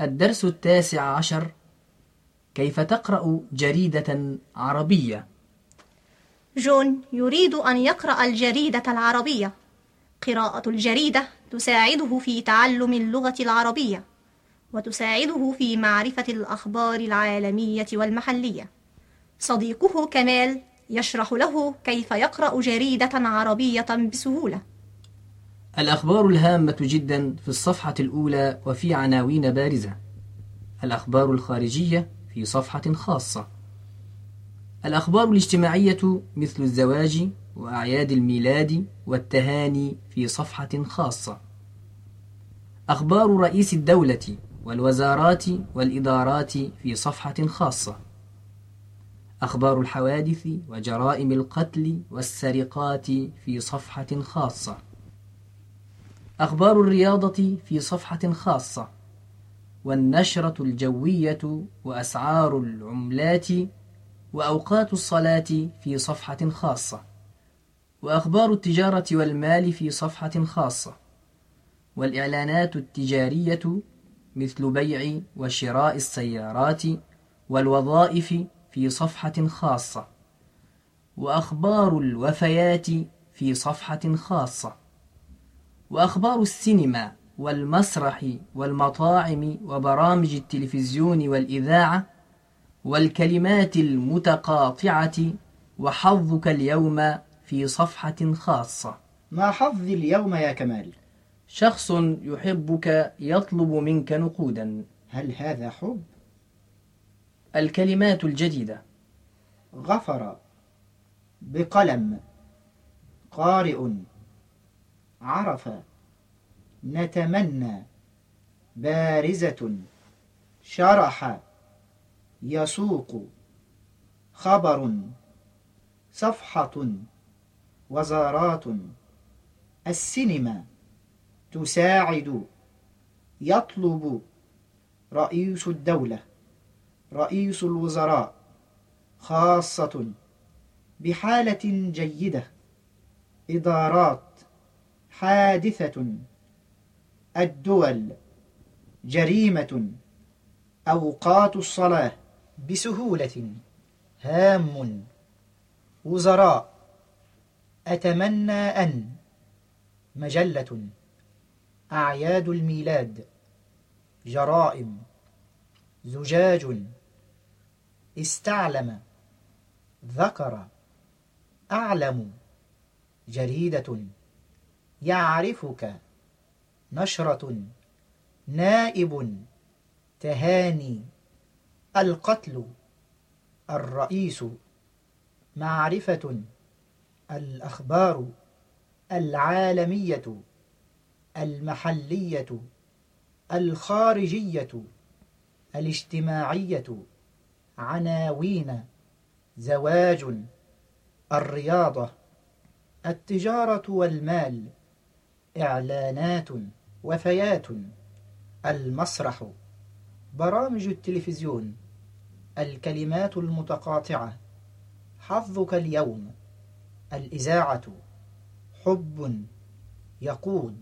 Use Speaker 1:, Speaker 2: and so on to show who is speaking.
Speaker 1: الدرس التاسع عشر كيف تقرأ جريدة عربية؟
Speaker 2: جون يريد أن يقرأ الجريدة العربية. قراءة الجريدة تساعده في تعلم اللغة العربية وتساعده في معرفة الأخبار العالمية والمحلية. صديقه كمال يشرح له كيف يقرأ جريدة عربية بسهولة.
Speaker 1: الأخبار الهامة جدا في الصفحة الأولى وفي عناوين بارزة. الأخبار الخارجية في صفحة خاصة. الأخبار الاجتماعية مثل الزواج وأعياد الميلاد والتهاني في صفحة خاصة. أخبار رئيس الدولة والوزارات والإدارات في صفحة خاصة. أخبار الحوادث وجرائم القتل والسرقات في صفحة خاصة. أخبار الرياضة في صفحة خاصة. والنشرة الجوية وأسعار العملات وأوقات الصلاة في صفحة خاصة. وأخبار التجارة والمال في صفحة خاصة. والإعلانات التجارية مثل بيع وشراء السيارات والوظائف في صفحة خاصة. وأخبار الوفيات في صفحة خاصة. وأخبار السينما والمسرح والمطاعم وبرامج التلفزيون والإذاعة والكلمات المتقاطعة وحظك اليوم في صفحة خاصة.
Speaker 3: ما حظي اليوم يا كمال؟
Speaker 1: شخص يحبك يطلب منك نقودا.
Speaker 3: هل هذا حب؟
Speaker 1: الكلمات الجديدة.
Speaker 3: غفر. بقلم. قارئ. عرف نتمنى بارزة شرح يسوق خبر صفحة وزارات السينما تساعد يطلب رئيس الدولة رئيس الوزراء خاصة بحالة جيدة إدارات حادثة. الدول جريمة. أوقات الصلاة بسهولة. هام. وزراء. أتمنى أن. مجلة. أعياد الميلاد. جرائم. زجاج. استعلم. ذكر. أعلم. جريدة. يعرفك. نشرة. نائب. تهاني. القتل. الرئيس. معرفة. الأخبار. العالمية. المحلية. الخارجية. الاجتماعية. عناوين. زواج. الرياضة. التجارة والمال. إعلانات وفيات. المسرح. برامج التلفزيون. الكلمات المتقاطعة. حظك اليوم. الإذاعة. حب يقود.